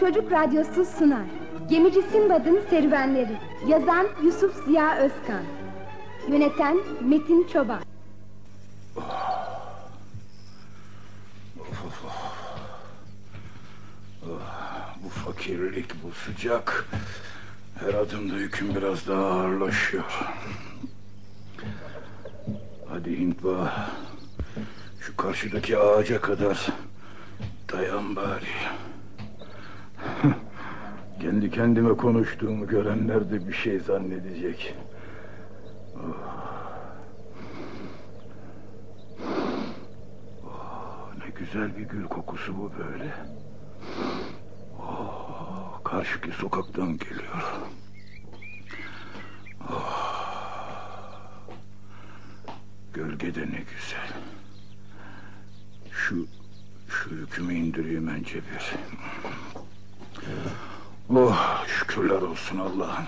Çocuk Radyosu sunar. Gemici Sinbad'ın serüvenleri. Yazan Yusuf Ziya Özkan. Yöneten Metin Çoban. Bu fakirlik, bu sıcak. Her adımda yüküm biraz daha ağırlaşıyor. Hadi Hintba. Şu karşıdaki ağaca kadar dayan bari. Kendi kendime konuştuğumu görenler de bir şey zannedecek. Oh, ne güzel bir gül kokusu bu böyle. Oh, karşıki sokaktan geliyor. Oh, gölge de ne güzel. Şu şu yükümü indireyim önce bir. Oh şükürler olsun Allah'ım.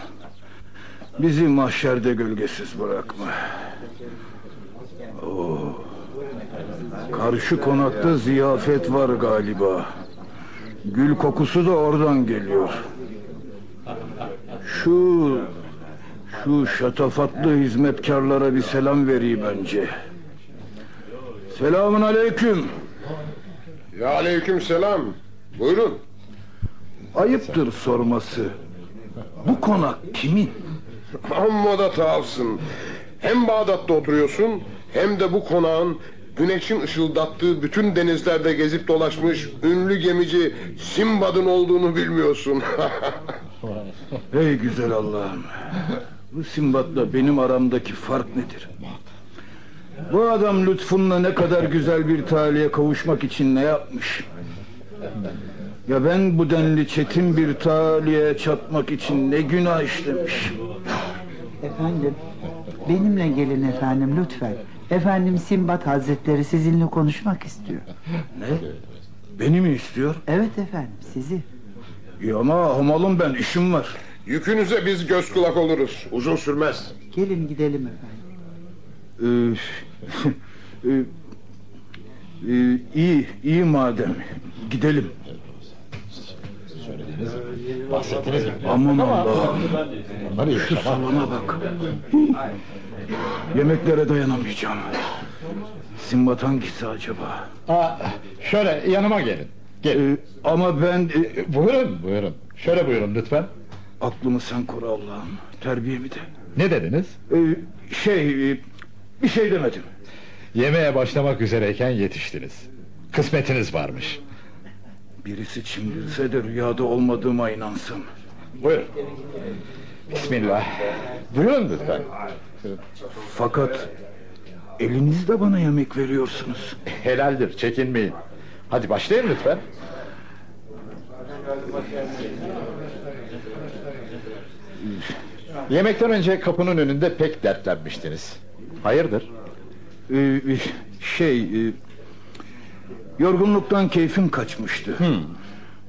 Bizi mahşerde gölgesiz bırakma. Oh. Karşı konakta ziyafet var galiba. Gül kokusu da oradan geliyor. Şu şu şatafatlı hizmetkarlara bir selam vereyim bence. Selamun aleyküm. Ya aleyküm selam. Buyurun. Ayıptır sorması. Bu konak kimin? Amma da tuhafsın. Hem Bağdat'ta oturuyorsun hem de bu konağın güneşin ışıldattığı bütün denizlerde gezip dolaşmış ünlü gemici Simbad'ın olduğunu bilmiyorsun. Ey güzel Allah'ım. Bu Simbat'la benim aramdaki fark nedir? Bu adam lütfunla ne kadar güzel bir talihe kavuşmak için ne yapmış? Ya ben bu denli çetin bir talihe çatmak için ne günah işlemiş? Efendim, benimle gelin efendim lütfen. Efendim Simbat Hazretleri sizinle konuşmak istiyor. Ne? Beni mi istiyor? Evet efendim, sizi. Ya ama hamalım ben işim var. Yükünüze biz göz kulak oluruz. Uzun sürmez. Gelin gidelim efendim. Ee, e, e, iyi, iyi madem. Gidelim. Bahsettiniz mi? Aman Allah'ım. Bunları Şu salona bak. Yemeklere dayanamayacağım. Simbat hangisi acaba? Aa, şöyle yanıma gelin. Gel. Ee, ama ben... e, Buyurun, buyurun. Şöyle buyurun lütfen. aklımı sen koru Allah'ım. Terbiyemi de. Ne dediniz? Ee, şey... e, bir şey demedim. Yemeğe başlamak üzereyken yetiştiniz. Kısmetiniz varmış. Birisi çimdirse de rüyada olmadığıma inansın. Buyurun. Bismillah. Buyurun lütfen. Fakat... Elinizde bana yemek veriyorsunuz. Helaldir, çekinmeyin. Hadi başlayın lütfen. Yemekten önce kapının önünde pek dertlenmiştiniz. Hayırdır? Ee, şey... yorgunluktan keyfim kaçmıştı.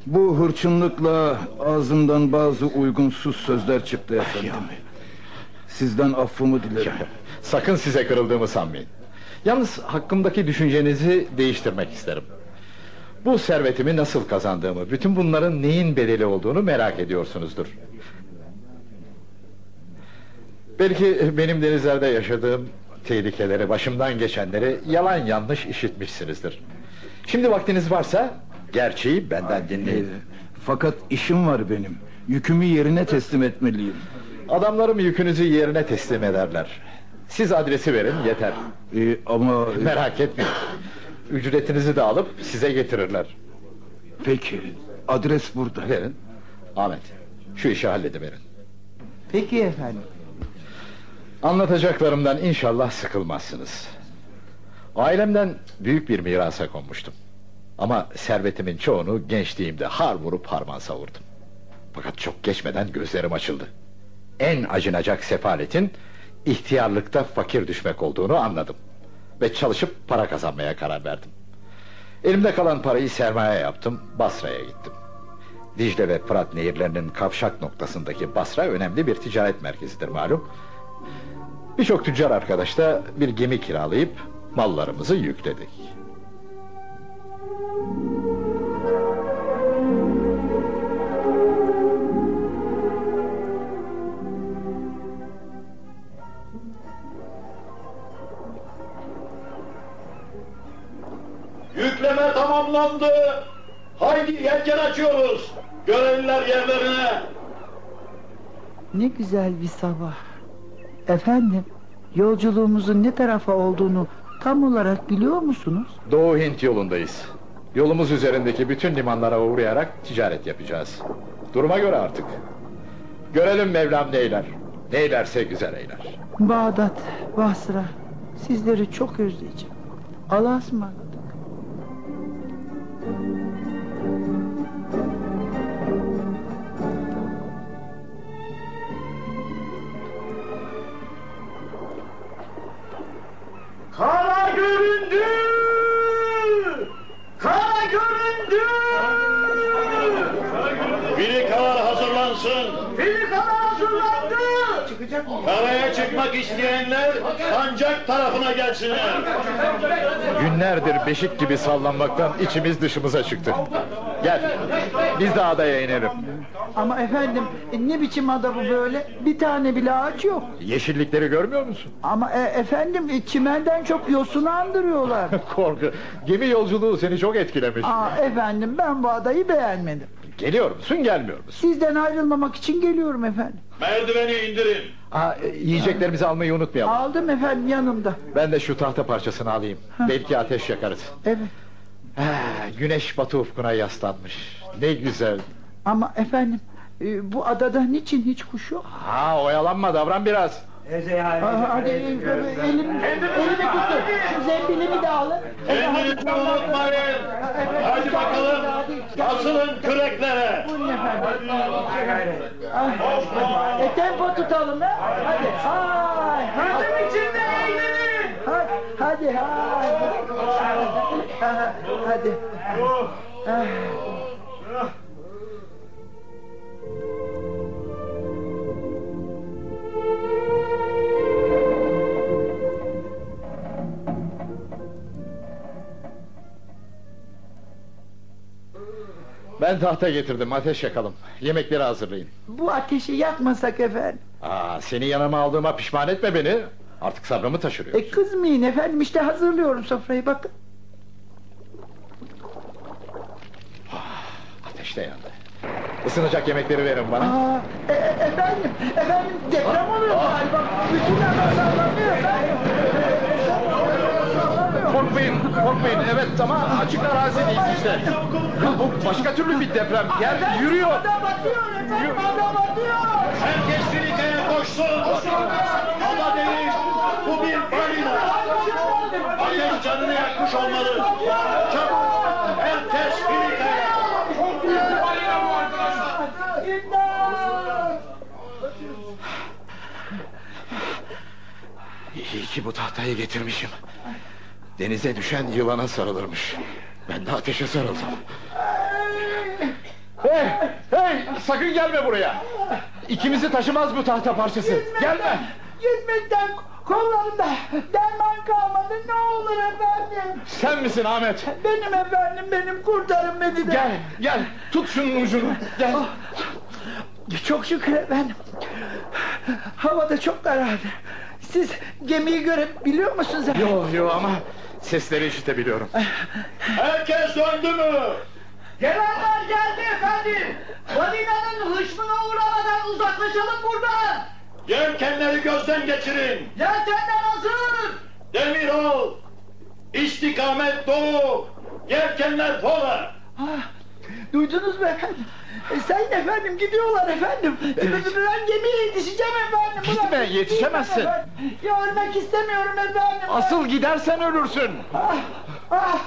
Bu hırçınlıkla ağzımdan bazı uygunsuz sözler çıktı efendim. Sizden affımı dilerim. Sakın size kırıldığımı sanmayın. Yalnız hakkımdaki düşüncenizi değiştirmek isterim. Bu servetimi nasıl kazandığımı, bütün bunların neyin bedeli olduğunu merak ediyorsunuzdur. Belki benim denizlerde yaşadığım tehlikeleri, başımdan geçenleri yalan yanlış işitmişsinizdir. Şimdi vaktiniz varsa gerçeği benden dinleyin. fakat işim var benim. Yükümü yerine teslim etmeliyim. Adamlarım yükünüzü yerine teslim ederler. Siz adresi verin yeter. Ee, ama... Merak etmeyin. Ücretinizi de alıp size getirirler. Peki, adres burada. Verin. Ahmet, şu işi hallediverin. Peki efendim. Anlatacaklarımdan inşallah sıkılmazsınız. Ailemden büyük bir mirasa konmuştum. Ama servetimin çoğunu gençliğimde har vurup harman savurdum. Fakat çok geçmeden gözlerim açıldı. En acınacak sefaletin ihtiyarlıkta fakir düşmek olduğunu anladım. Ve çalışıp para kazanmaya karar verdim. Elimde kalan parayı sermaye yaptım, Basra'ya gittim. Dicle ve Fırat nehirlerinin kavşak noktasındaki Basra önemli bir ticaret merkezidir malum. Birçok tüccar arkadaş da bir gemi kiralayıp mallarımızı yükledik. Tamamdı. Haydi yelken açıyoruz. Görevliler yerlerine. Ne güzel bir sabah. Efendim, yolculuğumuzun ne tarafa olduğunu tam olarak biliyor musunuz? Doğu Hint yolundayız. Yolumuz üzerindeki bütün limanlara uğrayarak ticaret yapacağız. Duruma göre artık. Görelim Mevlam neyler. Neylerse güzel eyler. Bağdat, Basra, sizleri çok özleyeceğim. Allah'a ısmarladık. Kara göründü. Kara göründü. Filikalar hazırlansın. Filikalar hazırlandı. Çıkacak mı? Karaya çıkmak isteyenler sancak tarafına gelsinler. Günlerdir beşik gibi sallanmaktan içimiz dışımıza çıktı. Gel, biz de adaya inelim. Ama efendim, e, ne biçim ada bu böyle? Bir tane bile ağaç yok. Yeşillikleri görmüyor musun? Ama e, efendim, e, çimenden çok yosunu andırıyorlar. Korku, gemi yolculuğu seni çok etkilemiş. Aa, efendim, ben bu adayı beğenmedim. Geliyor musun, gelmiyor musun? Sizden ayrılmamak için geliyorum efendim. Merdiveni indirin. Aa, e, yiyeceklerimizi almayı unutmayalım. Aldım efendim yanımda. Ben de şu tahta parçasını alayım. Belki ateş yakarız. Evet. Ha, güneş batı ufkuna yaslanmış. Ne güzel. Ama efendim, e, bu adada niçin hiç kuş yok? Ha oyalanma davran biraz. Aa, hadi e, elim, elimi tutun. Şu zembilimi de alın. Kendinizi unutmayın. Hadi bakalım. Asılın küreklere. Buyurun efendim. E tempo tutalım ha. Hadi. Hay. Hadi içinde eğlenin. Hadi. Hadi. Hadi. Hadi. Ben tahta getirdim ateş yakalım. Yemekleri hazırlayın. Bu ateşi yakmasak efendim. Aa, seni yanıma aldığıma pişman etme beni. Artık sabrımı taşırıyor. E kızmayın efendim işte hazırlıyorum sofrayı bakın. De yandı. Isınacak yemekleri verin bana. Aa, e, e, efendim, efendim deprem oluyor galiba. Bütün yerler sallanıyor efendim. Korkmayın, korkmayın. Evet ama açık arazideyiz işte. Ya bu başka türlü bir deprem. Yer yürüyor. Adam atıyor efendim, adam atıyor. Herkes filikaya koşsun. Ada değil. Bu bir balina. Ateş canını yakmış olmalı. Çabuk. Herkes filikaya. İmdat! İyi ki bu tahtayı getirmişim. Denize düşen yılana sarılırmış. Ben de ateşe sarıldım. Hey, hey, sakın gelme buraya. İkimizi taşımaz bu tahta parçası. Gelme. Gitmekten kollarımda derman kalmadı ne olur efendim. Sen misin Ahmet? Benim efendim benim kurtarın beni de. Gel, gel. Tut şunun ucunu. Gel. Çok şükür efendim. Havada çok karardı. Siz gemiyi görebiliyor musunuz efendim? Yo yo ama sesleri işitebiliyorum. Herkes döndü mü? Gelenler geldi efendim. Balinanın hışmına uğramadan uzaklaşalım buradan. Yelkenleri gözden geçirin. Yelkenler hazır. Demirol. İstikamet doğu. Yelkenler pola. Ah, duydunuz mu efendim? E, sayın efendim gidiyorlar efendim. Ben gemiye yetişeceğim efendim. Gitme, gideyim yetişemezsin. efendim. Ya ölmek istemiyorum efendim. Asıl gidersen ölürsün. Ah, ah.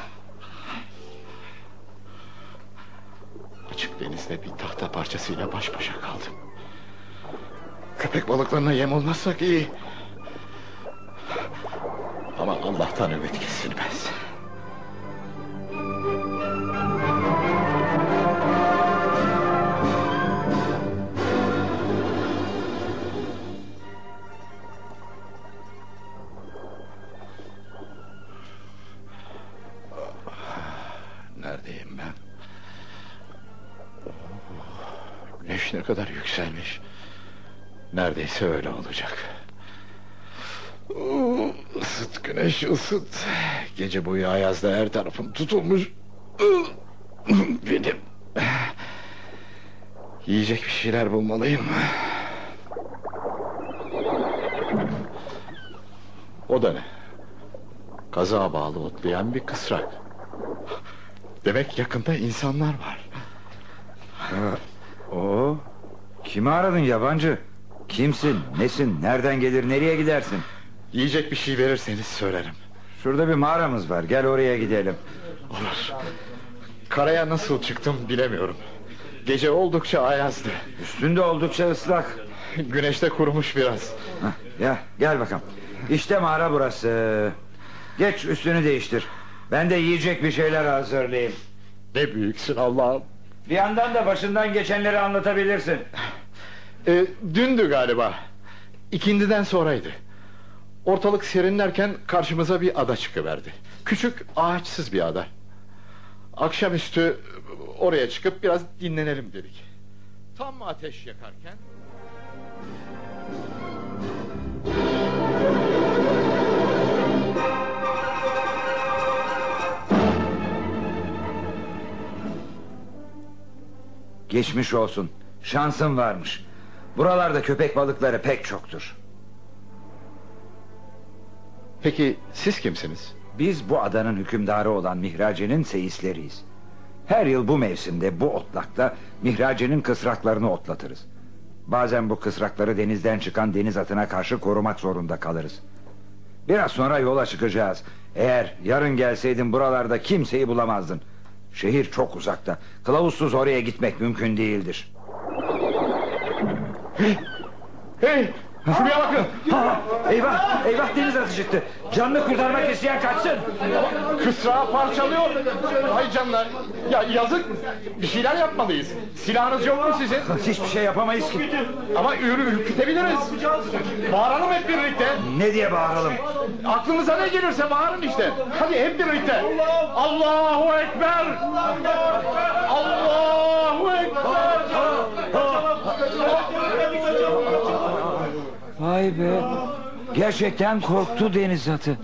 Açık denizde bir tahta parçasıyla baş başa kaldım. Köpek balıklarına yem olmazsak iyi. Ama Allah'tan ümit kesilmez. Neredeyse öyle olacak. Isıt güneş ısıt. Gece boyu ayazda her tarafım tutulmuş. Benim... Yiyecek bir şeyler bulmalıyım. O da ne? Kaza bağlı otlayan bir kısrak. Demek yakında insanlar var. Oo, kimi aradın yabancı? Kimsin, nesin, nereden gelir, nereye gidersin? Yiyecek bir şey verirseniz söylerim. Şurada bir mağaramız var, gel oraya gidelim. Olur. Karaya nasıl çıktım bilemiyorum. Gece oldukça ayazdı. Üstünde oldukça ıslak. Güneşte kurumuş biraz. Hah, ya gel bakalım. İşte mağara burası. Geç üstünü değiştir. Ben de yiyecek bir şeyler hazırlayayım. Ne büyüksün Allah'ım. Bir yandan da başından geçenleri anlatabilirsin. Ee, dündü galiba. İkindiden sonraydı. Ortalık serinlerken karşımıza bir ada çıkıverdi. Küçük ağaçsız bir ada. Akşamüstü oraya çıkıp biraz dinlenelim dedik. Tam ateş yakarken... Geçmiş olsun. Şansın varmış. Buralarda köpek balıkları pek çoktur. Peki siz kimsiniz? Biz bu adanın hükümdarı olan Mihrace'nin seyisleriyiz. Her yıl bu mevsimde bu otlakta Mihrace'nin kısraklarını otlatırız. Bazen bu kısrakları denizden çıkan deniz atına karşı korumak zorunda kalırız. Biraz sonra yola çıkacağız. Eğer yarın gelseydin buralarda kimseyi bulamazdın. Şehir çok uzakta. Kılavuzsuz oraya gitmek mümkün değildir. Hey! Şuraya bakın! Ha, eyvah! Eyvah deniz atı çıktı. Canını kurtarmak isteyen kaçsın. Kısrağı parçalıyor. Hay canlar. Ya yazık. Bir şeyler yapmalıyız. Silahınız yok mu sizin? Hiçbir şey yapamayız ki. Ama ürü ürkütebiliriz. Bağıralım hep birlikte. Ne diye bağıralım? Aklınıza ne gelirse bağırın işte. Hadi hep birlikte. Allahu Ekber. Allahu Ekber. Vay be. Gerçekten korktu deniz atı.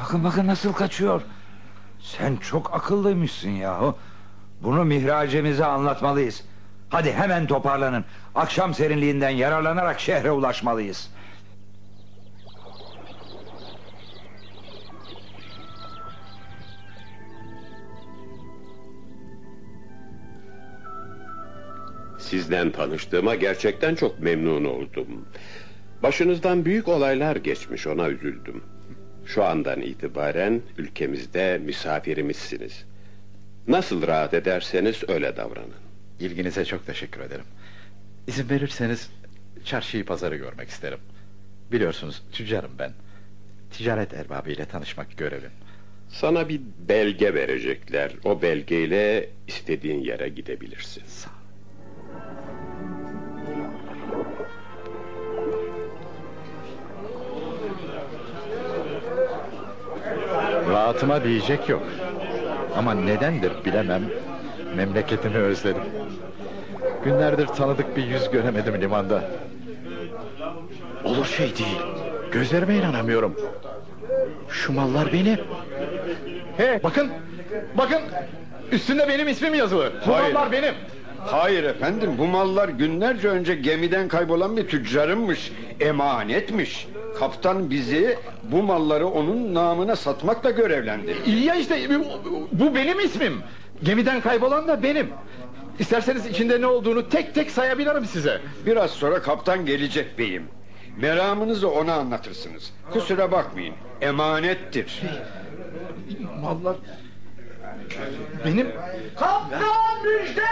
Bakın bakın nasıl kaçıyor. Sen çok akıllıymışsın yahu. Bunu mihracemize anlatmalıyız. Hadi hemen toparlanın. Akşam serinliğinden yararlanarak şehre ulaşmalıyız. Sizden tanıştığıma gerçekten çok memnun oldum. Başınızdan büyük olaylar geçmiş ona üzüldüm. Şu andan itibaren ülkemizde misafirimizsiniz. Nasıl rahat ederseniz öyle davranın. İlginize çok teşekkür ederim. İzin verirseniz çarşıyı pazarı görmek isterim. Biliyorsunuz tüccarım ben. Ticaret erbabıyla tanışmak görevim. Sana bir belge verecekler. O belgeyle istediğin yere gidebilirsin. Sağ Rahatıma diyecek yok. Ama nedendir bilemem. Memleketimi özledim. Günlerdir tanıdık bir yüz göremedim limanda. Olur şey değil. Gözlerime inanamıyorum. Şu mallar benim. He bakın. Bakın. Üstünde benim ismim yazılı. Bu Hayır. mallar benim. Hayır efendim bu mallar günlerce önce gemiden kaybolan bir tüccarınmış. Emanetmiş. Kaptan bizi bu malları onun namına satmakla görevlendi. İyi ya işte bu, bu benim ismim. Gemiden kaybolan da benim. İsterseniz içinde ne olduğunu tek tek sayabilirim size. Biraz sonra kaptan gelecek beyim. Meramınızı ona anlatırsınız. Kusura bakmayın. Emanettir. Mallar benim Kaptan müjde!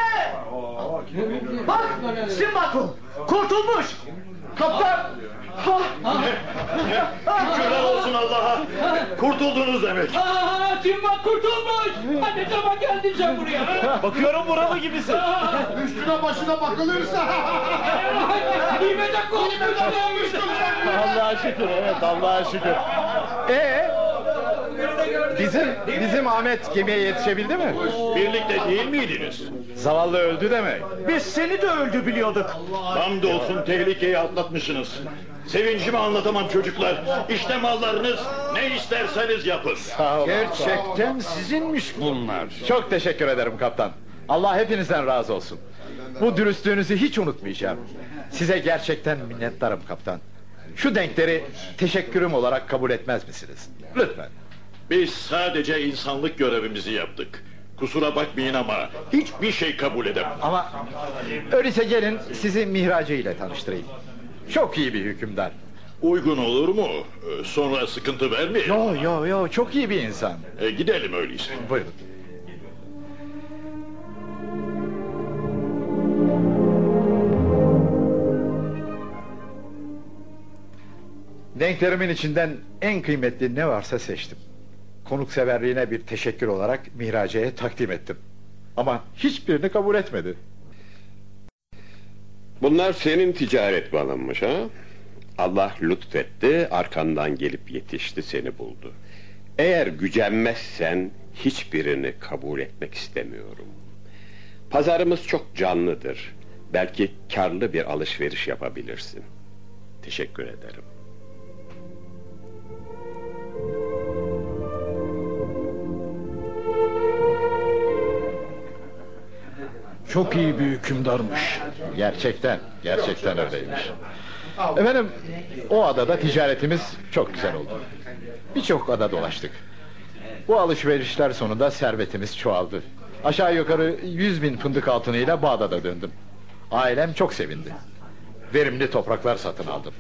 Bak Simbatu kurtulmuş. Kaptan! Şükürler olsun Allah'a. Kurtuldunuz demek. Aa, Simbat kurtulmuş. Ne zaman geldin sen buraya? Bakıyorum buralı gibisin. Üstüne başına bakılırsa. Nimete korkmuş. Allah'a şükür evet Allah'a şükür. Ee, Bizim bizim Ahmet gemiye yetişebildi mi? Birlikte değil miydiniz? Zavallı öldü demek. Biz seni de öldü biliyorduk. Hamdolsun tehlikeyi atlatmışsınız. Sevincimi anlatamam çocuklar. İşte mallarınız. Ne isterseniz yapın. Sağ olun. Gerçekten sizinmiş bunlar. Çok teşekkür ederim kaptan. Allah hepinizden razı olsun. Bu dürüstlüğünüzü hiç unutmayacağım. Size gerçekten minnettarım kaptan. Şu denkleri teşekkürüm olarak kabul etmez misiniz? Lütfen. Biz sadece insanlık görevimizi yaptık. Kusura bakmayın ama hiçbir şey kabul edemem. Ama öyleyse gelin sizi Mihracı ile tanıştırayım. Çok iyi bir hükümdar. Uygun olur mu? Ee, Sonra sıkıntı vermeyin. Yo yo yo çok iyi bir insan. E, gidelim öyleyse. Buyurun. Denklerimin içinden en kıymetli ne varsa seçtim. Konukseverliğine bir teşekkür olarak Mihrace'ye takdim ettim. Ama hiçbirini kabul etmedi. Bunlar senin ticaret malınmış ha? Allah lütfetti, arkandan gelip yetişti seni buldu. Eğer gücenmezsen hiçbirini kabul etmek istemiyorum. Pazarımız çok canlıdır. Belki karlı bir alışveriş yapabilirsin. Teşekkür ederim. Çok iyi bir hükümdarmış. Gerçekten, gerçekten öyleymiş. Efendim, o adada ticaretimiz çok güzel oldu. Birçok ada dolaştık. Bu alışverişler sonunda servetimiz çoğaldı. Aşağı yukarı yüz bin fındık altınıyla Bağdat'a döndüm. Ailem çok sevindi. Verimli topraklar satın aldım.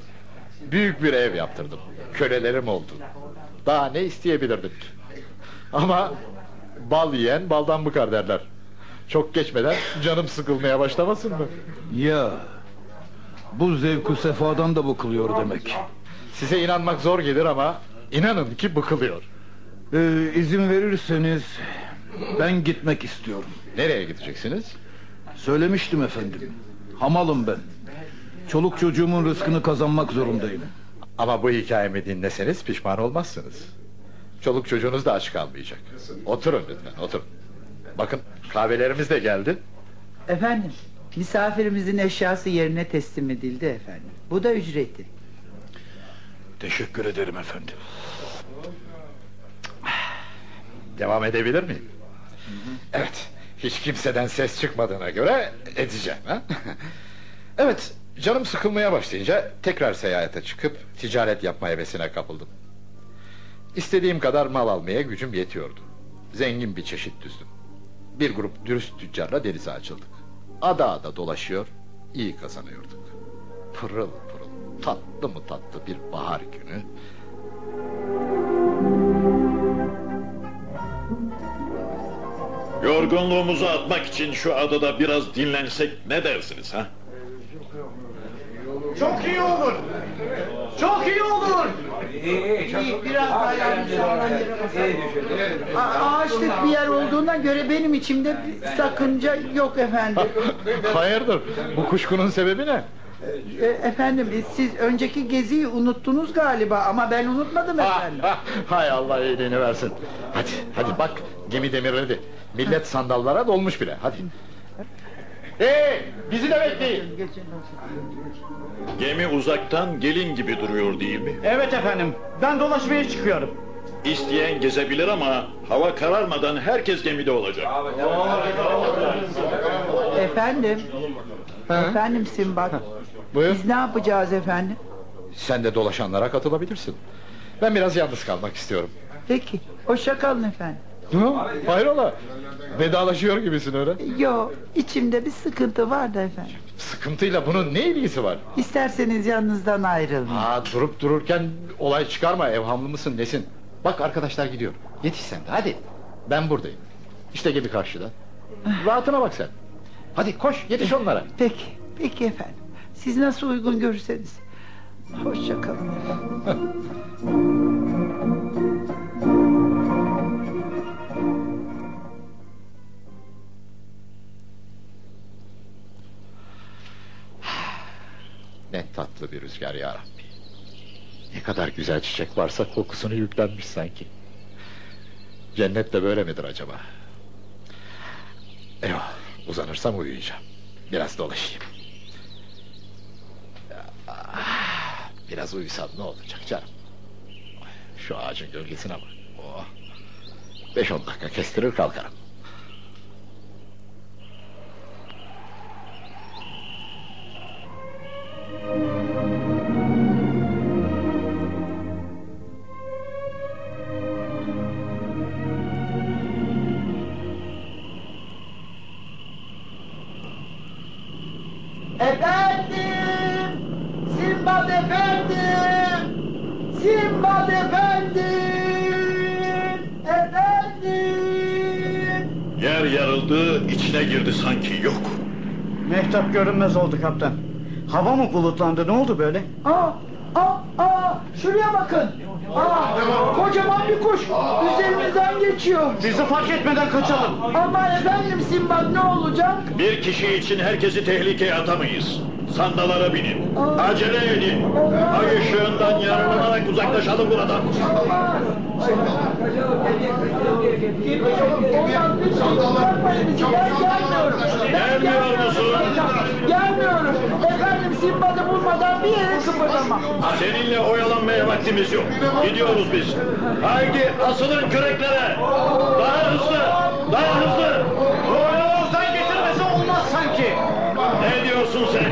Büyük bir ev yaptırdım. Kölelerim oldu. Daha ne isteyebilirdim ki? Ama bal yiyen baldan bıkar derler. Çok geçmeden canım sıkılmaya başlamasın mı? Ya bu zevku sefadan da bıkılıyor demek. Size inanmak zor gelir ama inanın ki bıkılıyor. Ee, izin verirseniz ben gitmek istiyorum. Nereye gideceksiniz? Söylemiştim efendim. Hamalım ben. Çoluk çocuğumun rızkını kazanmak zorundayım. Ama bu hikayemi dinleseniz pişman olmazsınız. Çoluk çocuğunuz da aç kalmayacak. Oturun lütfen oturun. Bakın kahvelerimiz de geldi. Efendim, misafirimizin eşyası yerine teslim edildi efendim. Bu da ücreti. Teşekkür ederim efendim. Devam edebilir miyim? Evet. Hiç kimseden ses çıkmadığına göre edeceğim. Ha? evet. Canım sıkılmaya başlayınca tekrar seyahate çıkıp ticaret yapma hevesine kapıldım. İstediğim kadar mal almaya gücüm yetiyordu. Zengin bir çeşit düzdüm. Bir grup dürüst tüccarla denize açıldık. Ada ada dolaşıyor, iyi kazanıyorduk. Pırıl pırıl, tatlı mı tatlı bir bahar günü. Yorgunluğumuzu atmak için şu adada biraz dinlensek ne dersiniz ha? Çok iyi olur. Çok iyi olur. Biraz daha yardımcı Ağaçlık bir yer olduğuna göre benim içimde bir sakınca yok efendim. Hayırdır? Bu kuşkunun sebebi ne? E, efendim e, siz önceki geziyi unuttunuz galiba ama ben unutmadım efendim. Hay Allah iyiliğini versin. Hadi, hadi bak gemi demirledi. Millet sandallara dolmuş bile. Hadi. Hey, bizi de bekleyin. Gemi uzaktan gelin gibi duruyor değil mi? Evet efendim. Ben dolaşmaya çıkıyorum. İsteyen gezebilir ama hava kararmadan herkes gemide olacak. Efendim. Efendim Simbat. Buyur. Biz ne yapacağız efendim? Sen de dolaşanlara katılabilirsin. Ben biraz yalnız kalmak istiyorum. Peki. Hoşça kalın efendim. Ha, hayrola? Vedalaşıyor gibisin öyle. Yo, içimde bir sıkıntı var da efendim. Sıkıntıyla bunun ne ilgisi var? İsterseniz yanınızdan ayrılmayın. Ha, durup dururken olay çıkarma. Evhamlı mısın nesin? Bak arkadaşlar gidiyor. Yetiş sen de hadi. Ben buradayım. İşte gibi karşıda. Rahatına bak sen. Hadi koş yetiş onlara. Peki, peki efendim. Siz nasıl uygun görürseniz. Hoşça kalın efendim. Ne tatlı bir rüzgar ya Ne kadar güzel çiçek varsa kokusunu yüklenmiş sanki. Cennet de böyle midir acaba? Eyvah uzanırsam uyuyacağım. Biraz dolaşayım. Ah, Biraz uyusam ne olacak canım? Şu ağacın gölgesine bak. Oh. Beş on dakika kestirir kalkarım. Görünmez oldu kaptan. Hava mı bulutlandı ne oldu böyle? Aa, aa, aa, şuraya bakın. Aa, kocaman bir kuş üzerimizden geçiyor. Bizi fark etmeden kaçalım. Ama efendim Simbad ne olacak? Bir kişi için herkesi tehlikeye atamayız. Sandalara binin. Acele edin. Ay ışığından yararlanarak uzaklaşalım buradan. Olmaz lütfen. Ben gelmiyorum. Ben Gelmiyor musun? Gelmiyorum. Efendim Simbad'ı bulmadan bir yere kıpırdamam. Seninle oyalanmaya vaktimiz yok. Gidiyoruz biz. Haydi asılın küreklere. Daha hızlı. Daha hızlı. Boynumuzdan getirmesi olmaz sanki. Ne diyorsun sen?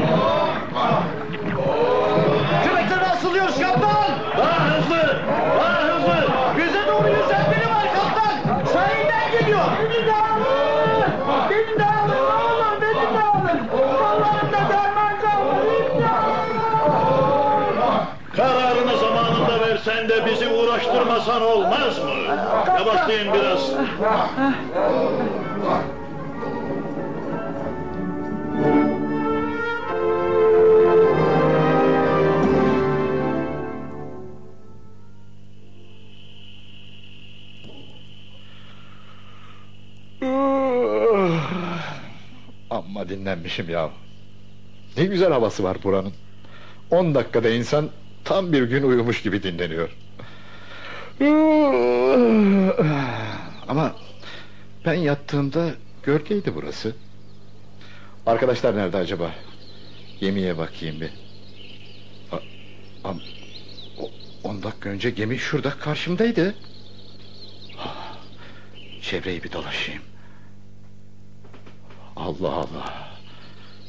Küreklere asılıyoruz kaptan. Daha hızlı. Daha hızlı. Bize doğru yüzen biri var kaptan. Sahilden geliyor. Beni de alın. Beni de alın. Ne olur beni de alın. Kollarımda derman kalmadı. İmdat. Kararını zamanında versen uğraştırmasan olmaz mı? Yavaşlayın biraz. Amma dinlenmişim ya. Ne güzel havası var buranın. On dakikada insan tam bir gün uyumuş gibi dinleniyor. Ama ben yattığımda gölgeydi burası. Arkadaşlar nerede acaba? Gemiye bakayım bir. A- am- o- on dakika önce gemi şurada karşımdaydı. Çevreyi bir dolaşayım. Allah Allah.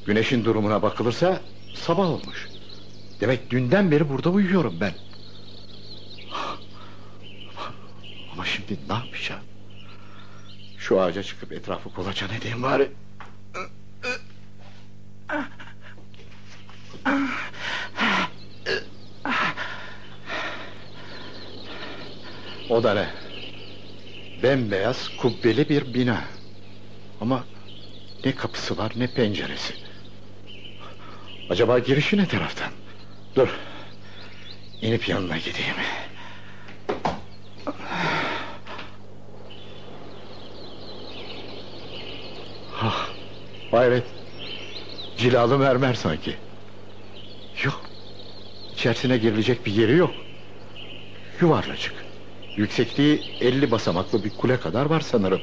Güneşin durumuna bakılırsa sabah olmuş. Demek dünden beri burada uyuyorum ben. Ama şimdi ne yapacağım? Şu ağaca çıkıp etrafı kolaçan edeyim bari. O da ne? Bembeyaz kubbeli bir bina. Ama ne kapısı var ne penceresi. Acaba girişi ne taraftan? Dur. İnip yanına gideyim. Ah, hayret. Cilalı mermer sanki. Yok. İçerisine girilecek bir yeri yok. Yuvarlacık. Yüksekliği 50 basamaklı bir kule kadar var sanırım.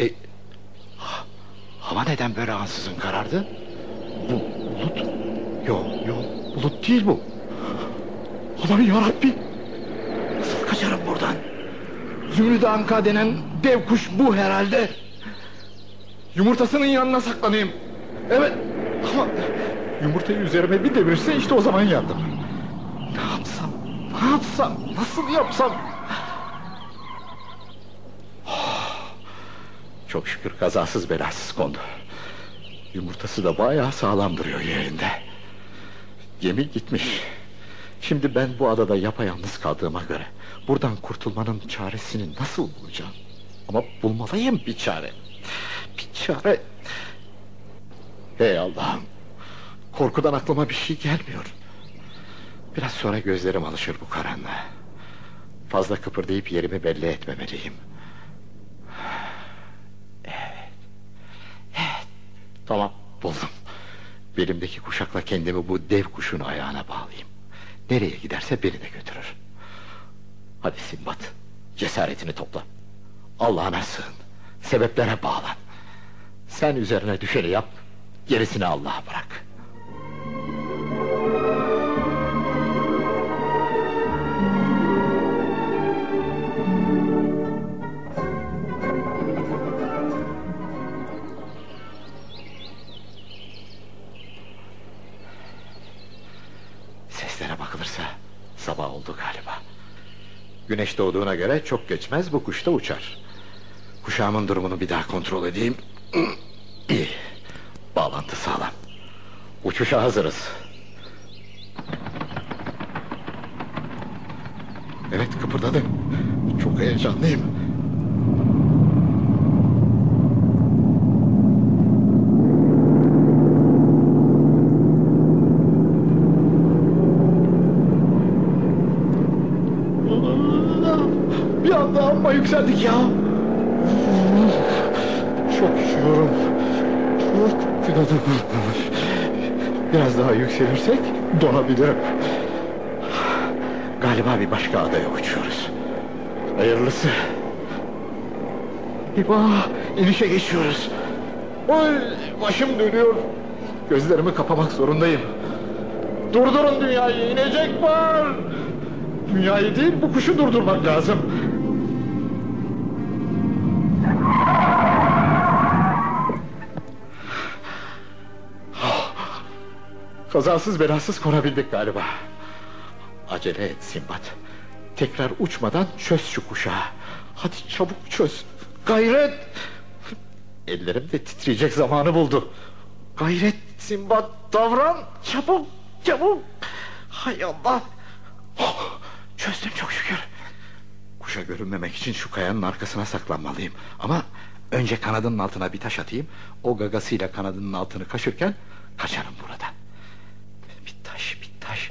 E, ha- hava neden böyle ansızın karardı? Bu bulut. Yok yok bulut değil bu. Aman yarabbi. Nasıl kaçarım buradan? Zümrüt Anka denen dev kuş bu herhalde. Yumurtasının yanına saklanayım. Evet ama yumurtayı üzerime bir devirse işte o zaman yandım. Ne yapsam? Ne yapsam? Nasıl yapsam? Çok şükür kazasız belasız kondu. Yumurtası da bayağı sağlam duruyor yerinde. Gemi gitmiş. Şimdi ben bu adada yapayalnız kaldığıma göre... ...buradan kurtulmanın çaresini nasıl bulacağım? Ama bulmalıyım bir çare. Bir çare... Hey Allah'ım! Korkudan aklıma bir şey gelmiyor. Biraz sonra gözlerim alışır bu karanlığa. Fazla kıpırdayıp yerimi belli etmemeliyim. Tamam buldum. Belimdeki kuşakla kendimi bu dev kuşun ayağına bağlayayım. Nereye giderse beni de götürür. Hadi Simbat Cesaretini topla. Allah'ına sığın. Sebeplere bağlan. Sen üzerine düşeni yap. Gerisini Allah'a bırak. Seslere bakılırsa sabah oldu galiba. Güneş doğduğuna göre çok geçmez bu kuş da uçar. Kuşağımın durumunu bir daha kontrol edeyim. İyi. Bağlantı sağlam. Uçuşa hazırız. Evet kıpırdadım. Çok heyecanlıyım. Bir anda amma yükseldik ya. Çok üşüyorum. Çok kınadım. Biraz daha yükselirsek donabilirim. Galiba bir başka adaya uçuyoruz. Hayırlısı. Eyvah! inişe geçiyoruz. Oy! Başım dönüyor. Gözlerimi kapamak zorundayım. Durdurun dünyayı, inecek var. Dünyayı değil, bu kuşu durdurmak lazım. Kazasız belasız konabildik galiba. Acele et Simbat. Tekrar uçmadan çöz şu kuşağı. Hadi çabuk çöz. Gayret. Ellerim de titreyecek zamanı buldu. Gayret Simbat davran. Çabuk çabuk. Hay Allah. Oh, çözdüm çok şükür. Kuşa görünmemek için şu kayanın arkasına saklanmalıyım. Ama önce kanadının altına bir taş atayım. O gagasıyla kanadının altını kaşırken kaçarım buradan. Taş bir taş.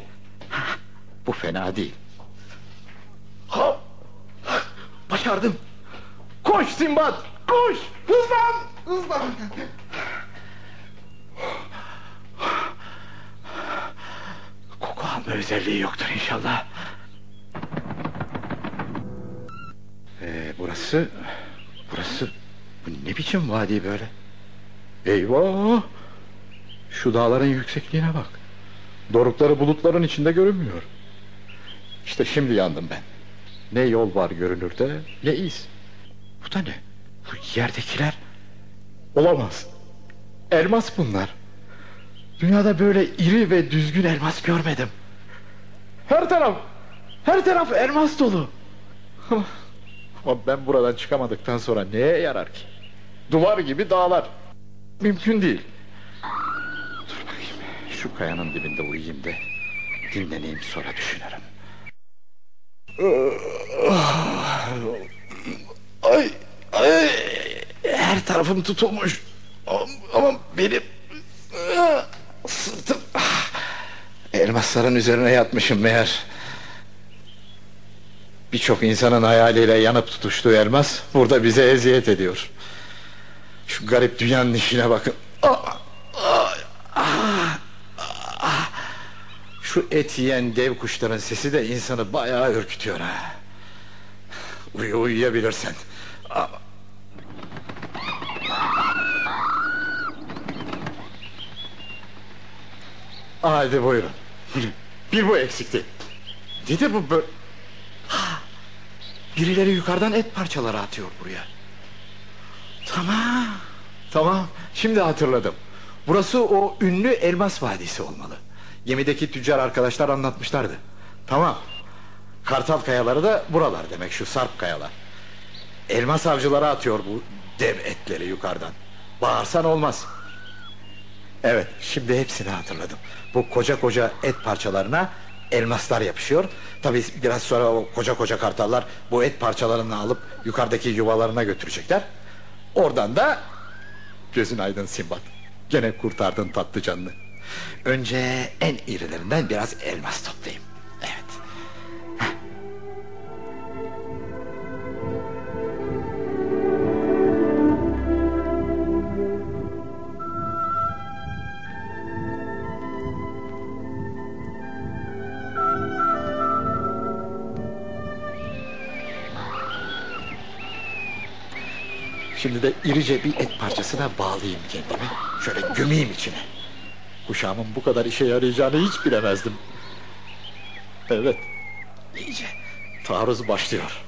Bu fena değil. Ha, başardım. Koş Simbat koş. Hızlan hızlan. Koku alma özelliği yoktur inşallah. Ee, burası... Burası... Bu ne biçim vadi böyle? Eyvah! Şu dağların yüksekliğine bak. Dorukları bulutların içinde görünmüyor. İşte şimdi yandım ben. Ne yol var görünürde ne iz. Bu da ne? Bu yerdekiler... Olamaz. Elmas bunlar. Dünyada böyle iri ve düzgün elmas görmedim. Her taraf, her taraf elmas dolu. Ama ben buradan çıkamadıktan sonra neye yarar ki? Duvar gibi dağlar. Mümkün değil. Şu kayanın dibinde uyuyayım da dinleneyim sonra düşünürüm. Ay, ay, her tarafım tutulmuş. Ama, benim sırtım elmasların üzerine yatmışım meğer. Birçok insanın hayaliyle yanıp tutuştuğu elmas burada bize eziyet ediyor. Şu garip dünyanın işine bakın. Ah, ah, ah, ah. Şu et yiyen dev kuşların sesi de insanı bayağı ürkütüyor ha. Uyu uyuyabilirsen. Ah. Hadi buyurun. Bir bu eksikti. Nedir bu böyle? Birileri yukarıdan et parçaları atıyor buraya. Tamam. Tamam. Şimdi hatırladım. Burası o ünlü Elmas Vadisi olmalı. Gemideki tüccar arkadaşlar anlatmışlardı. Tamam. Kartal kayaları da buralar demek şu sarp kayalar. Elmas avcıları atıyor bu dev etleri yukarıdan. Bağırsan olmaz. Evet şimdi hepsini hatırladım. Bu koca koca et parçalarına elmaslar yapışıyor. Tabi biraz sonra o koca koca kartallar bu et parçalarını alıp yukarıdaki yuvalarına götürecekler. Oradan da gözün aydın Simbat. Gene kurtardın tatlı canını. Önce en irilerinden biraz elmas toplayayım. Evet. Şimdi de irice bir et parçasına bağlayayım kendimi. Şöyle gömeyim içine. Kuşağımın bu kadar işe yarayacağını hiç bilemezdim. Evet. İyice. Taarruz başlıyor.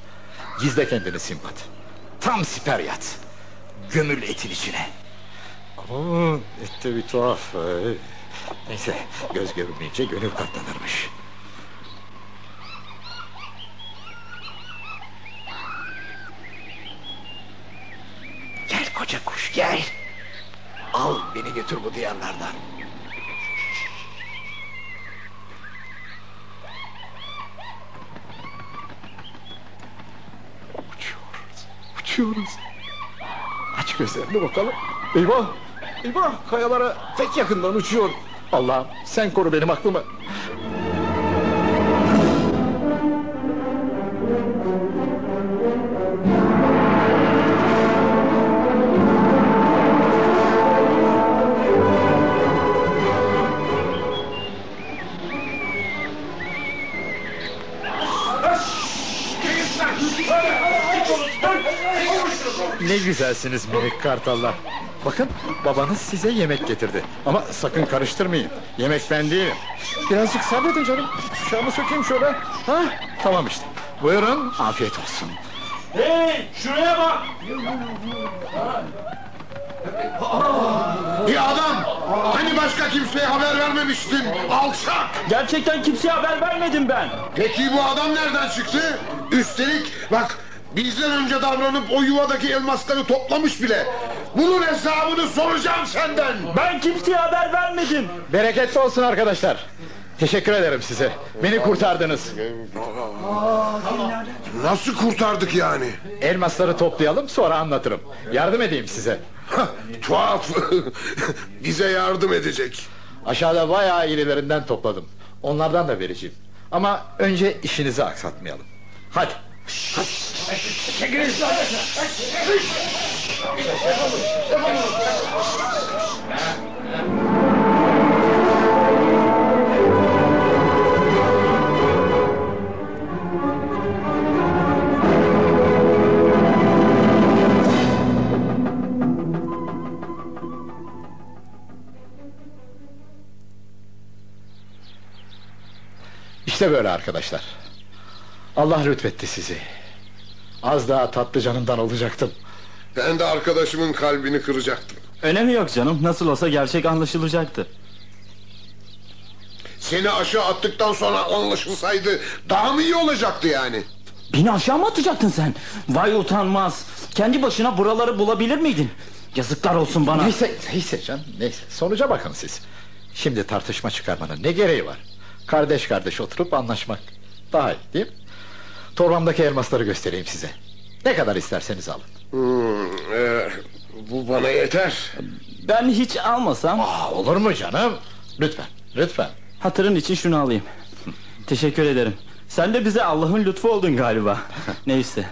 Gizle kendini Simbat. Tam siper yat. Gömül etin içine. Ama et de bir tuhaf. Neyse göz görmeyince gönül katlanırmış. Gel koca kuş gel. Al beni götür bu diyarlardan. Uçuyoruz. Aç gözlerini bakalım. Eyvah! Eyvah! Kayalara pek yakından uçuyor. Allah'ım sen koru benim aklımı. Güzelsiniz minik kartallar. Bakın babanız size yemek getirdi. Ama sakın karıştırmayın. Yemek ben değilim. Birazcık sabredin canım. Şamı sökeyim şöyle. Ha? Tamam işte. Buyurun afiyet olsun. Hey şuraya bak. Bir adam! Hani başka kimseye haber vermemiştin? Alçak! Gerçekten kimseye haber vermedim ben. Peki bu adam nereden çıktı? Üstelik bak bizden önce davranıp o yuvadaki elmasları toplamış bile. Bunun hesabını soracağım senden. Ben kimseye haber vermedim. Bereketli olsun arkadaşlar. Teşekkür ederim size. Beni kurtardınız. Nasıl kurtardık yani? Elmasları toplayalım sonra anlatırım. Yardım edeyim size. Hah, Tuhaf. Bize yardım edecek. Aşağıda bayağı irilerinden topladım. Onlardan da vereceğim. Ama önce işinizi aksatmayalım. Hadi. İşte böyle arkadaşlar. Allah lütfetti sizi. Az daha tatlı canından olacaktım. Ben de arkadaşımın kalbini kıracaktım. Önemi yok canım. Nasıl olsa gerçek anlaşılacaktı. Seni aşağı attıktan sonra anlaşılsaydı daha mı iyi olacaktı yani? Beni aşağı mı atacaktın sen? Vay utanmaz. Kendi başına buraları bulabilir miydin? Yazıklar olsun bana. Neyse, neyse canım, neyse. Sonuca bakın siz. Şimdi tartışma çıkarmanın ne gereği var? Kardeş kardeş oturup anlaşmak. Daha iyi değil mi? Torbamdaki elmasları göstereyim size. Ne kadar isterseniz alın. Hmm, e, bu bana yeter. Ben hiç almasam. Aa, olur mu canım? Lütfen, lütfen. Hatırın için şunu alayım. Teşekkür ederim. Sen de bize Allah'ın lütfu oldun galiba. Neyse.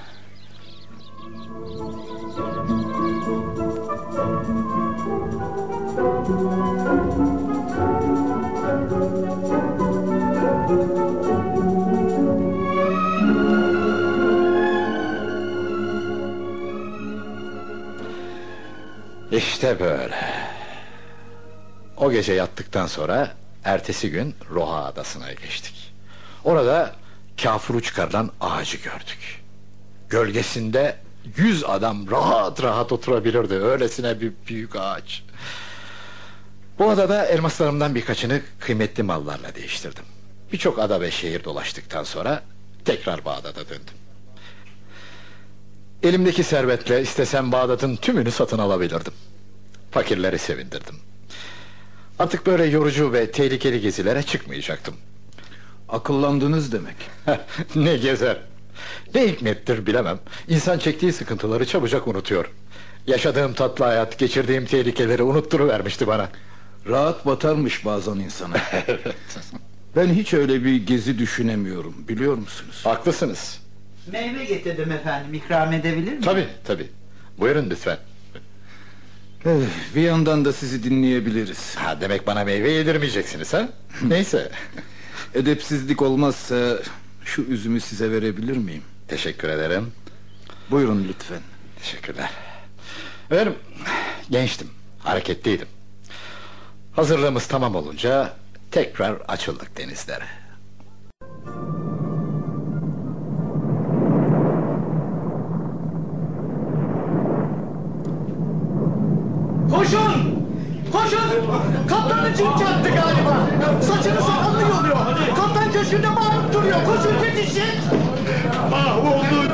İşte böyle. O gece yattıktan sonra ertesi gün Roha Adası'na geçtik. Orada kafuru çıkarılan ağacı gördük. Gölgesinde yüz adam rahat rahat oturabilirdi. Öylesine bir büyük ağaç. Bu adada elmaslarımdan birkaçını kıymetli mallarla değiştirdim. Birçok ada ve şehir dolaştıktan sonra tekrar Bağdat'a döndüm. Elimdeki servetle istesem Bağdat'ın tümünü satın alabilirdim. Fakirleri sevindirdim. Artık böyle yorucu ve tehlikeli gezilere çıkmayacaktım. Akıllandınız demek. ne gezer. Ne hikmettir bilemem. İnsan çektiği sıkıntıları çabucak unutuyor. Yaşadığım tatlı hayat, geçirdiğim tehlikeleri unutturuvermişti bana. Rahat batarmış bazen insana. ben hiç öyle bir gezi düşünemiyorum biliyor musunuz? Haklısınız. Meyve getirdim efendim ikram edebilir miyim? Tabi tabi. Buyurun lütfen. Bir yandan da sizi dinleyebiliriz. Ha, demek bana meyve yedirmeyeceksiniz ha? Neyse. Edepsizlik olmazsa şu üzümü size verebilir miyim? Teşekkür ederim. Buyurun lütfen. Teşekkürler. Efendim, gençtim, hareketliydim. Hazırlığımız tamam olunca tekrar açıldık denizlere. Köşkünde bağırıp duruyor. Koşun yetişin! Mahvolduk,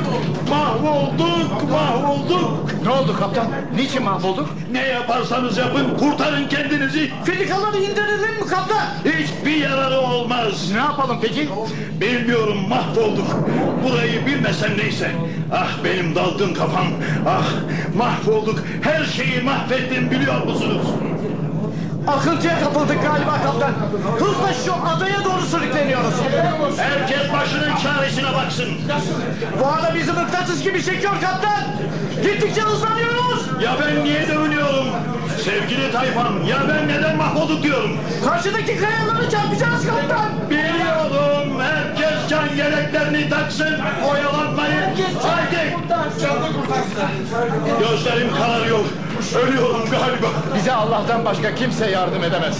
mahvolduk, mahvolduk. Ne oldu kaptan? Niçin mahvolduk? Ne yaparsanız yapın kurtarın kendinizi. Filikaları indirelim mi kaptan? Hiçbir yararı olmaz. Ne yapalım peki? Bilmiyorum mahvolduk. Burayı bilmesem neyse. Ah benim dalgın kafam. Ah mahvolduk. Her şeyi mahvettim biliyor musunuz? Akıntıya kapıldık galiba kaptan. Hızla şu adaya doğru sürükleniyoruz. Herkes başının çaresine baksın. Bu ada bizi mıknatıs gibi çekiyor kaptan. Gittikçe hızlanıyoruz. Ya ben niye dövünüyorum? Sevgili tayfam ya ben neden mahvolduk diyorum. Karşıdaki kayalara çarpacağız kaptan. Biliyorum herkes can yeleklerini taksın. Oyalanmayın. Haydi. Gözlerim kararıyor. Ölüyorum galiba. Bize Allah'tan başka kimse yardım edemez.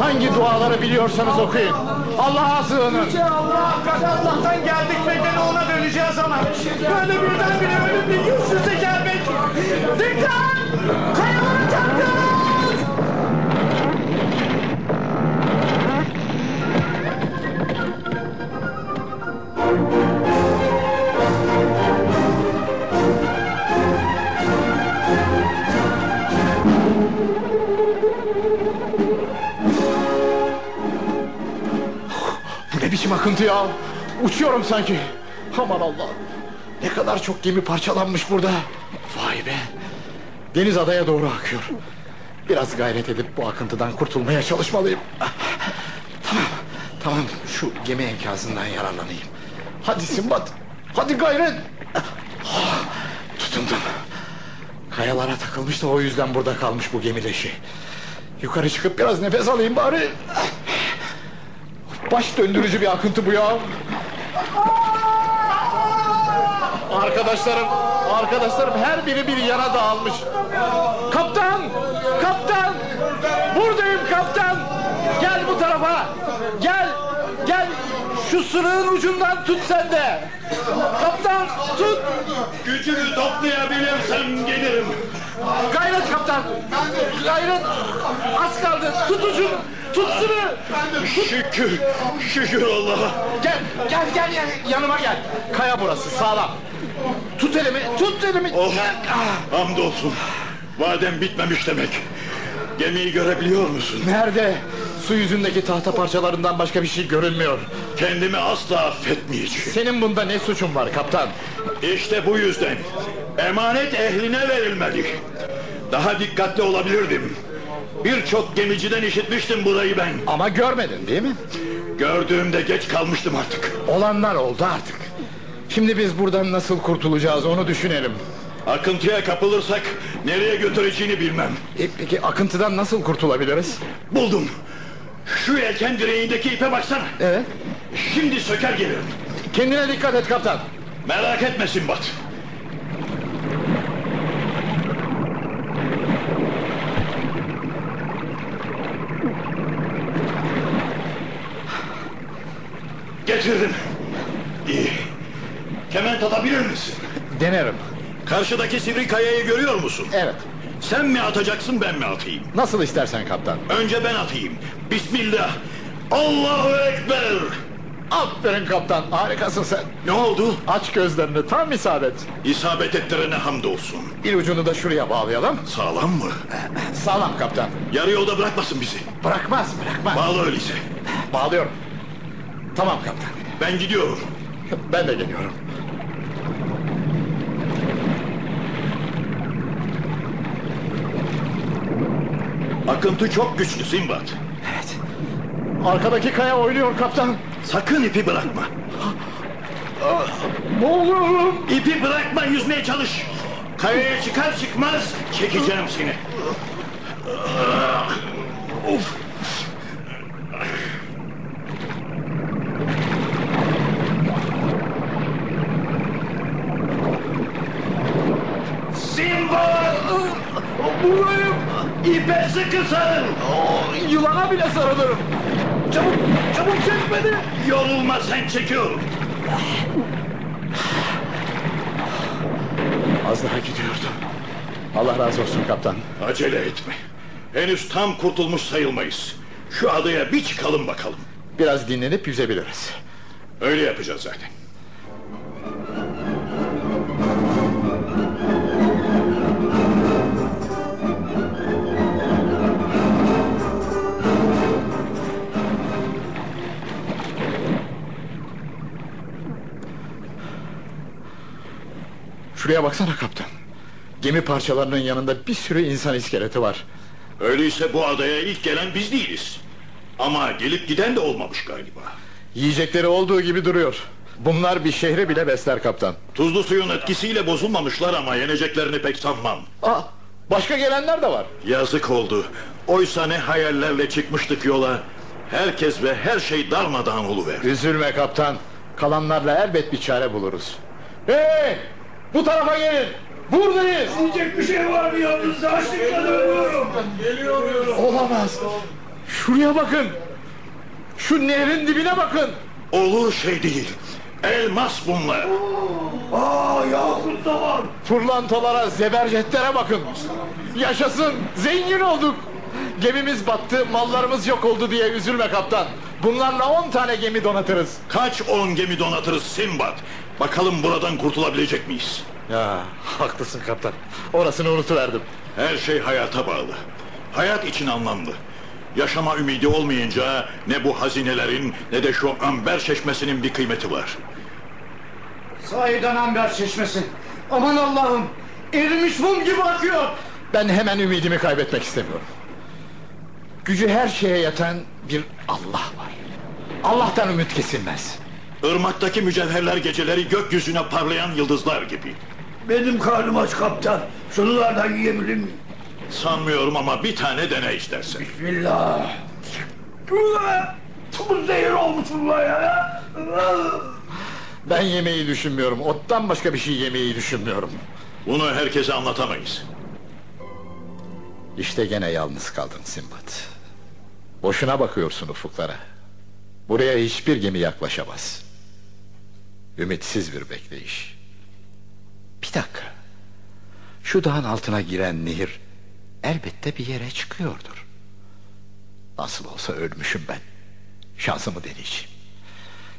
Hangi duaları biliyorsanız okuyun. Allah'a sığının. Yüce Allah, Allah'tan geldik ve gene ona döneceğiz ama. Böyle birdenbire ölüm bir yüz yüze gelmek. Dikkat! Kayalara çarpıyoruz! Biçim akıntı ya? Uçuyorum sanki. Aman Allah. Ne kadar çok gemi parçalanmış burada. Vay be. Deniz adaya doğru akıyor. Biraz gayret edip bu akıntıdan kurtulmaya çalışmalıyım. Tamam. Tamam şu gemi enkazından yararlanayım. Hadi Simbat. Hadi gayret. Ah, Tutundum. Kayalara takılmış da o yüzden burada kalmış bu gemi leşi. Yukarı çıkıp biraz nefes alayım bari. Baş döndürücü bir akıntı bu ya. Arkadaşlarım, arkadaşlarım her biri bir yana dağılmış. Kaptan, kaptan, buradayım kaptan. Gel bu tarafa, gel, gel. Şu sırığın ucundan tut sen de. Kaptan, tut. Gücümü toplayabilirsem gelirim. Gayret kaptan, gayret. Az kaldı, tut ucunu, tut sırığı. Şükür, şükür Allah'a. Gel, gel, gel, gel, yanıma gel. Kaya burası, sağlam. Tut elimi, tut elimi. Oh, hamdolsun. Vadem bitmemiş demek. Gemiyi görebiliyor musun? Nerede? Su yüzündeki tahta parçalarından başka bir şey görünmüyor. Kendimi asla affetmeyeceğim. Senin bunda ne suçun var kaptan? İşte bu yüzden. Emanet ehline verilmeli. Daha dikkatli olabilirdim. Birçok gemiciden işitmiştim burayı ben. Ama görmedin değil mi? Gördüğümde geç kalmıştım artık. Olanlar oldu artık. Şimdi biz buradan nasıl kurtulacağız onu düşünelim. Akıntıya kapılırsak nereye götüreceğini bilmem. E, peki akıntıdan nasıl kurtulabiliriz? Buldum. Şu yelken direğindeki ipe baksana. Evet. Şimdi söker gelirim. Kendine dikkat et kaptan. Merak etme Simbat. Getirdim. İyi. Kement atabilir misin? Denerim. Karşıdaki sivri kayayı görüyor musun? Evet. Sen mi atacaksın ben mi atayım? Nasıl istersen kaptan. Önce ben atayım. Bismillah. Allahu Ekber. Aferin kaptan harikasın sen. Ne oldu? Aç gözlerini tam isabet. İsabet ettirene hamdolsun. Bir ucunu da şuraya bağlayalım. Sağlam mı? Sağlam kaptan. Yarı yolda bırakmasın bizi. Bırakmaz bırakmaz. Bağla öyleyse. Bağlıyorum. Tamam kaptan. Ben gidiyorum. Ben de geliyorum. Akıntı çok güçlü Simbat. Evet. Arkadaki kaya oynuyor kaptan. Sakın ipi bırakma. Boğuluyorum. İpi bırakma yüzmeye çalış. Kayaya çıkar çıkmaz çekeceğim seni. Of. Simba! sıkı sarıl. Yılana bile sarılırım. Çabuk, çabuk çek beni. Yorulma sen çekiyorum. Az daha gidiyordum. Allah razı olsun kaptan. Acele etme. Henüz tam kurtulmuş sayılmayız. Şu adaya bir çıkalım bakalım. Biraz dinlenip yüzebiliriz. Öyle yapacağız zaten. Şuraya baksana kaptan. Gemi parçalarının yanında bir sürü insan iskeleti var. Öyleyse bu adaya ilk gelen biz değiliz. Ama gelip giden de olmamış galiba. Yiyecekleri olduğu gibi duruyor. Bunlar bir şehri bile besler kaptan. Tuzlu suyun etkisiyle bozulmamışlar ama yeneceklerini pek sanmam. Aa, başka gelenler de var. Yazık oldu. Oysa ne hayallerle çıkmıştık yola. Herkes ve her şey darmadağın oluverdi. Üzülme kaptan. Kalanlarla elbet bir çare buluruz. Hey! Bu tarafa gelin. Buradayız. Yiyecek bir şey var mı yanınızda? Açlıkla ölüyorum. Geliyorum. Olamaz. Şuraya bakın. Şu nehrin dibine bakın. Olur şey değil. Elmas bunlar. Aa yakut da var. Fırlantalara, zebercetlere bakın. Yaşasın, zengin olduk. Gemimiz battı, mallarımız yok oldu diye üzülme kaptan. Bunlarla on tane gemi donatırız. Kaç on gemi donatırız Simbat. Bakalım buradan kurtulabilecek miyiz? Ya haklısın kaptan. Orasını unutuverdim. Her şey hayata bağlı. Hayat için anlamlı. Yaşama ümidi olmayınca ne bu hazinelerin ne de şu amber çeşmesinin bir kıymeti var. Sahiden amber çeşmesi. Aman Allah'ım. Erimiş mum gibi akıyor. Ben hemen ümidimi kaybetmek istemiyorum. Gücü her şeye yeten bir Allah var. Allah'tan ümit kesilmez. Irmaktaki mücevherler geceleri gökyüzüne parlayan yıldızlar gibi. Benim karnım aç kaptan. Şunlardan yiyebilir miyim? Sanmıyorum ama bir tane dene istersen. Bismillah. Bu zehir olmuş ya. Ben yemeği düşünmüyorum. Ottan başka bir şey yemeyi düşünmüyorum. Bunu herkese anlatamayız. İşte gene yalnız kaldın Simbat. Boşuna bakıyorsun ufuklara. Buraya hiçbir gemi yaklaşamaz. Ümitsiz bir bekleyiş. Bir dakika. Şu dağın altına giren nehir elbette bir yere çıkıyordur. Nasıl olsa ölmüşüm ben. Şansımı deneyeceğim.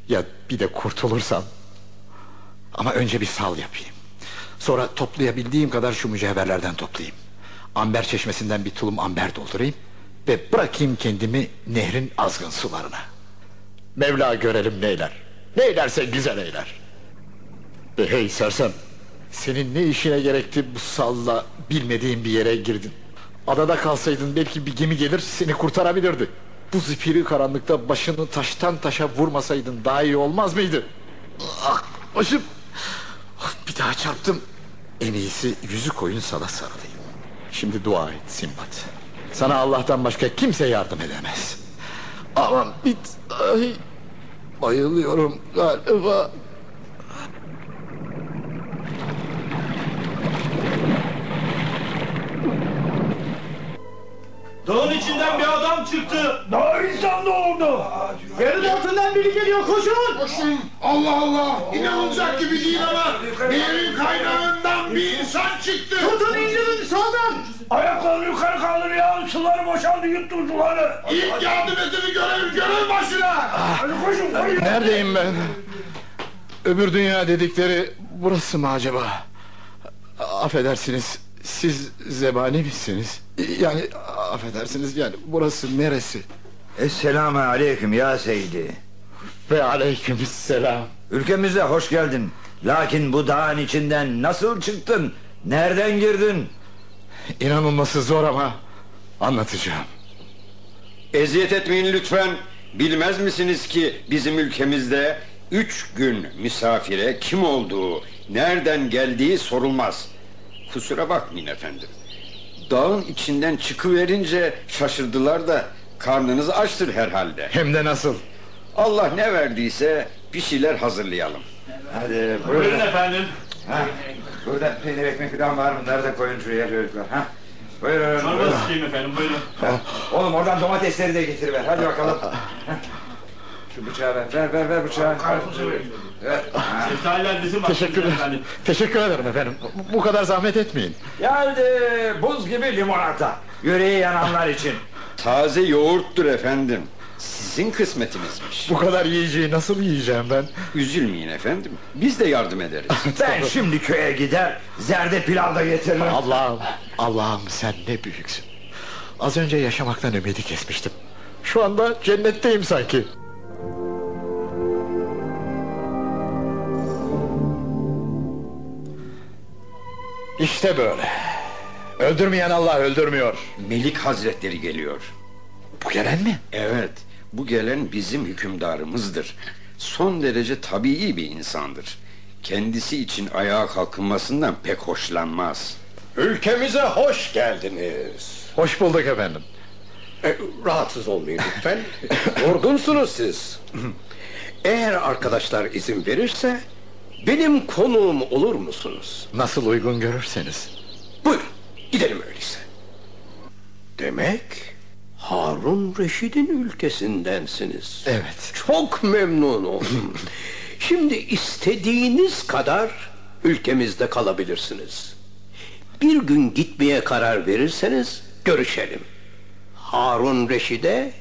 Ya bir de kurtulursam. Ama önce bir sal yapayım. Sonra toplayabildiğim kadar şu mücevherlerden toplayayım. Amber çeşmesinden bir tulum amber doldurayım ve bırakayım kendimi nehrin azgın sularına. Mevla görelim neyler. Neylerse güzel eyler. E hey sersem. Senin ne işine gerekti bu salla bilmediğin bir yere girdin. Adada kalsaydın belki bir gemi gelir seni kurtarabilirdi. Bu zifiri karanlıkta başını taştan taşa vurmasaydın daha iyi olmaz mıydı? Ah başım. Ah, Bir daha çarptım. En iyisi yüzü koyun sala sarılayım. Şimdi dua et Simbat. Sana Allah'tan başka kimse yardım edemez. Aman bit. Ay. Bayılıyorum galiba. Dağın içinden bir adam çıktı. Daha insan doğurdu. Yerin altından biri geliyor koşun. Koşun. Allah Allah. İnanılacak gibi değil ama nehrin kaynağından bir insan çıktı. Tutun indirin sağdan. Ayaklarını yukarı kaldır ya. Suları boşaldı yuttu suları. İlk yardım edeni görev görev başına. Hadi koşun koşun. Neredeyim ben? Öbür dünya dedikleri burası mı acaba? Affedersiniz siz zebani misiniz? Yani affedersiniz yani burası neresi? Esselamu aleyküm ya Seydi. Ve aleykümselam. Ülkemize hoş geldin. Lakin bu dağın içinden nasıl çıktın? Nereden girdin? İnanılması zor ama anlatacağım. Eziyet etmeyin lütfen. Bilmez misiniz ki bizim ülkemizde üç gün misafire kim olduğu, nereden geldiği sorulmaz. Kusura bakmayın efendim. Dağın içinden çıkıverince şaşırdılar da karnınız açtır herhalde. Hem de nasıl? Allah ne verdiyse bir şeyler hazırlayalım. Hadi Buyurun efendim. Ha, burada peynir ekmek falan var mı? Nerede koyun şuraya çocuklar? Ha? Buyurun. Çorba buyurun. sıkayım efendim buyurun. Oğlum oradan domatesleri de getiriver. Hadi bakalım. Heh. Şu bıçağı ver. Ver ver ver bıçağı. Ver. Şeftaliler bizim Teşekkür bahçemizde efendim. Teşekkür ederim efendim. Bu kadar zahmet etmeyin. Geldi buz gibi limonata. Yüreği yananlar için. Taze yoğurttur efendim. Sizin kısmetinizmiş. Bu kadar yiyeceği nasıl yiyeceğim ben? Üzülmeyin efendim. Biz de yardım ederiz. Ben şimdi köye gider zerde pilav da getiririm. Allah'ım, Allah'ım sen ne büyüksün. Az önce yaşamaktan ümidi kesmiştim. Şu anda cennetteyim sanki. İşte böyle. Öldürmeyen Allah öldürmüyor. Melik Hazretleri geliyor. Bu gelen mi? Evet, bu gelen bizim hükümdarımızdır. Son derece tabii bir insandır. Kendisi için ayağa kalkınmasından pek hoşlanmaz. Ülkemize hoş geldiniz. Hoş bulduk efendim. E, rahatsız olmayın lütfen. Yorgunsunuz siz. Eğer arkadaşlar izin verirse benim konuğum olur musunuz? Nasıl uygun görürseniz. Buyurun gidelim öyleyse. Demek Harun Reşid'in ülkesindensiniz. Evet. Çok memnun oldum. Şimdi istediğiniz kadar ülkemizde kalabilirsiniz. Bir gün gitmeye karar verirseniz görüşelim. Harun Reşid'e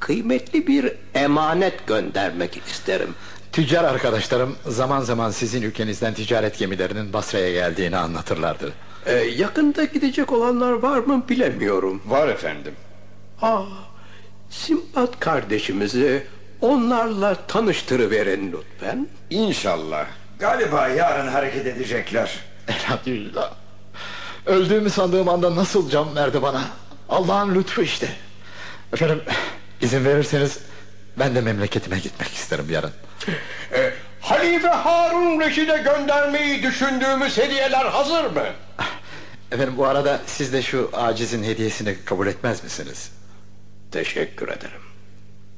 kıymetli bir emanet göndermek isterim. Tüccar arkadaşlarım zaman zaman sizin ülkenizden ticaret gemilerinin Basra'ya geldiğini anlatırlardı. Ee, yakında gidecek olanlar var mı bilemiyorum. Var efendim. Aa, Simbat kardeşimizi onlarla tanıştırıverin lütfen. İnşallah. Galiba yarın hareket edecekler. Elhamdülillah. Öldüğümü sandığım anda nasıl can verdi bana. Allah'ın lütfu işte. Efendim izin verirseniz ben de memleketime gitmek isterim yarın. Ee, Halife Harun Reşid'e göndermeyi düşündüğümüz hediyeler hazır mı? Efendim bu arada siz de şu acizin hediyesini kabul etmez misiniz? Teşekkür ederim.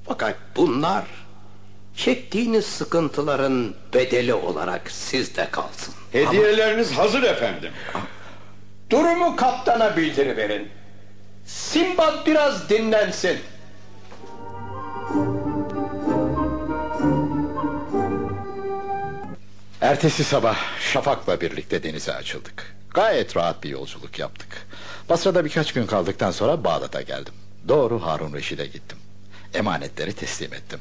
Fakat bunlar çektiğiniz sıkıntıların bedeli olarak sizde kalsın. Hediyeleriniz hazır efendim. Durumu kaptana bildiriverin. Simbad biraz dinlensin. Ertesi sabah Şafak'la birlikte denize açıldık. Gayet rahat bir yolculuk yaptık. Basra'da birkaç gün kaldıktan sonra Bağdat'a geldim. Doğru Harun Reşid'e gittim. Emanetleri teslim ettim.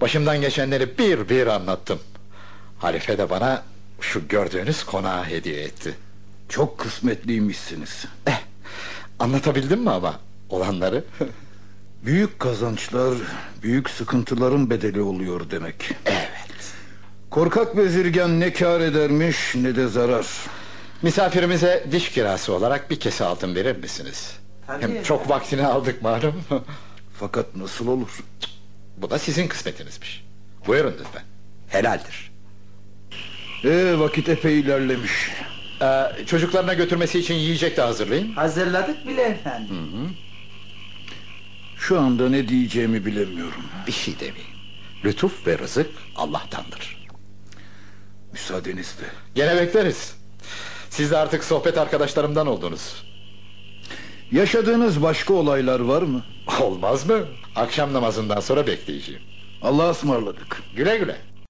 Başımdan geçenleri bir bir anlattım. Halife de bana şu gördüğünüz konağı hediye etti. Çok kısmetliymişsiniz. Eh, anlatabildim mi ama olanları? Büyük kazançlar, büyük sıkıntıların bedeli oluyor demek. Evet. Korkak bezirgan ne kar edermiş ne de zarar. Misafirimize diş kirası olarak bir kese altın verir misiniz? Hem çok vaktini aldık malum. Fakat nasıl olur? Bu da sizin kısmetinizmiş. Buyurun lütfen. Helaldir. Ee, vakit epey ilerlemiş. Ee, çocuklarına götürmesi için yiyecek de hazırlayın. Hazırladık bile efendim. Şu anda ne diyeceğimi bilemiyorum. Bir şey demeyin. Lütuf ve rızık Allah'tandır. Müsaadenizle. Gene bekleriz. Siz de artık sohbet arkadaşlarımdan oldunuz. Yaşadığınız başka olaylar var mı? Olmaz mı? Akşam namazından sonra bekleyeceğim. Allah'a ısmarladık. Güle güle.